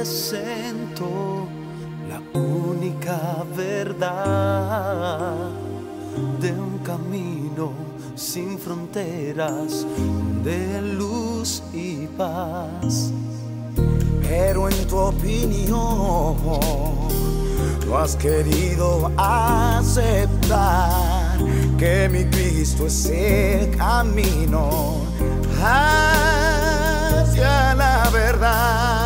presento la única verdad de un camino sin fronteras de luz y paz. Pero en tu opinión no has querido aceptar que mi Cristo es el camino hacia la verdad.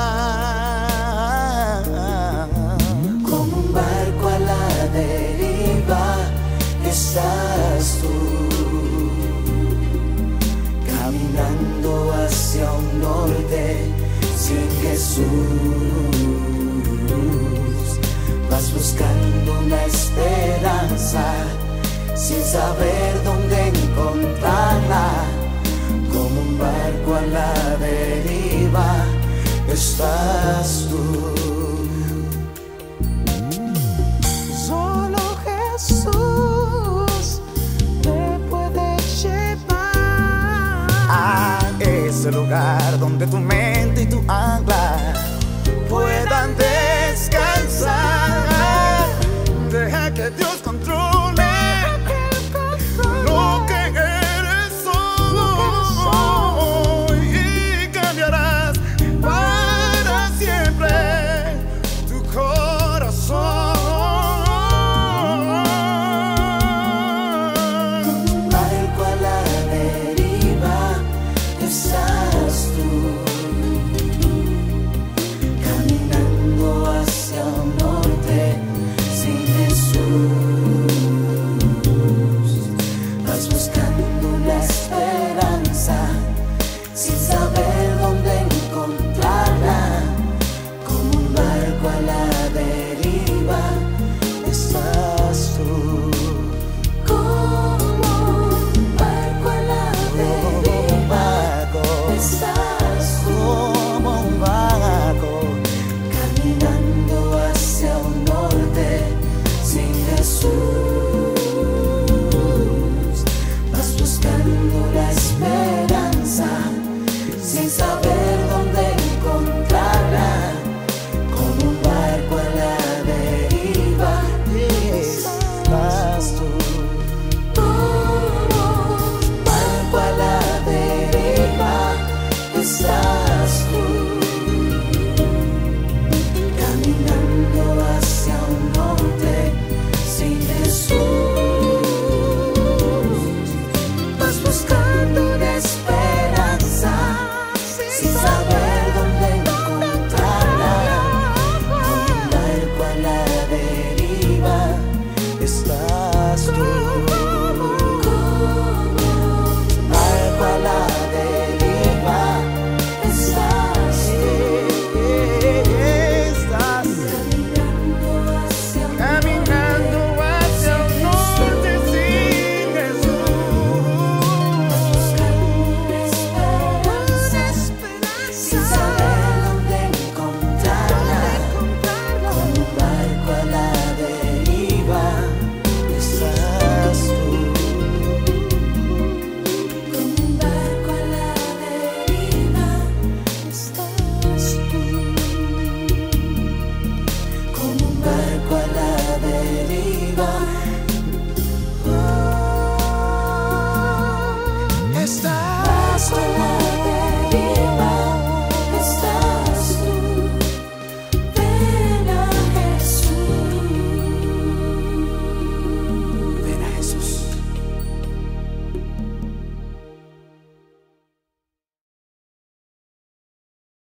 Jesús. Vas buscando una esperanza sin saber dónde encontrarla. Como un barco a la deriva estás tú. Solo Jesús te puede llevar a ese lugar donde tú me